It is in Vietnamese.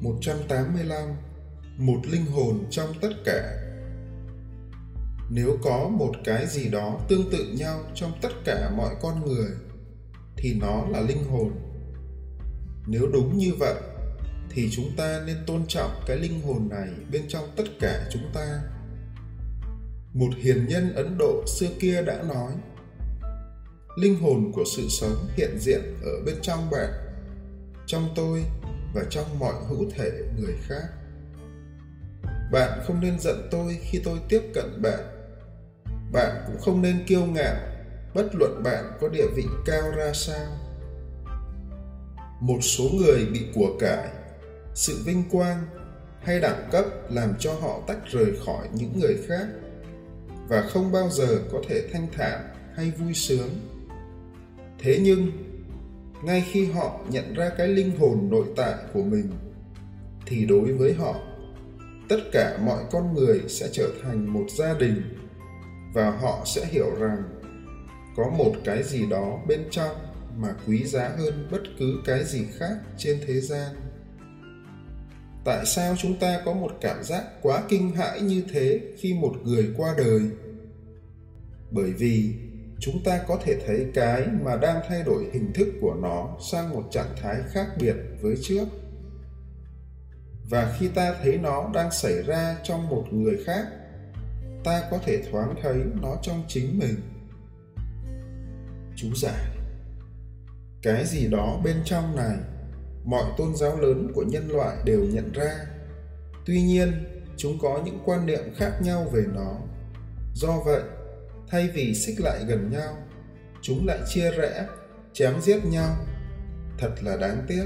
185 Một linh hồn trong tất cả Nếu có một cái gì đó tương tự nhau trong tất cả mọi con người thì nó là linh hồn. Nếu đúng như vậy thì chúng ta nên tôn trọng cái linh hồn này bên trong tất cả chúng ta. Một hiền nhân Ấn Độ xưa kia đã nói Linh hồn của sự sống hiện diện ở bên trong bạn, trong tôi và trong mọi hữu thể người khác. Bạn không nên giận tôi khi tôi tiếp cận bạn. Bạn cũng không nên kiêu ngạo, bất luận bạn có địa vị cao ra sao. Một số người bị của cải, sự vinh quang hay đẳng cấp làm cho họ tách rời khỏi những người khác và không bao giờ có thể thanh thản hay vui sướng. Thế nhưng ngay khi họ nhận ra cái linh hồn nội tại của mình, thì đối với họ, tất cả mọi con người sẽ trở thành một gia đình và họ sẽ hiểu rằng có một cái gì đó bên trong mà quý giá hơn bất cứ cái gì khác trên thế gian. Tại sao chúng ta có một cảm giác quá kinh hãi như thế khi một người qua đời? Bởi vì chúng ta có thể thấy cái mà đang thay đổi hình thức của nó sang một trạng thái khác biệt với trước. Và khi ta thấy nó đang xảy ra trong một người khác, ta có thể thoáng thấy nó trong chính mình. Chú giải cái gì đó bên trong này, mọi tôn giáo lớn của nhân loại đều nhận ra. Tuy nhiên, chúng có những quan niệm khác nhau về nó. Do vậy thay vì xích lại gần nhau, chúng lại chia rẽ, chém giết nhau. Thật là đáng tiếc.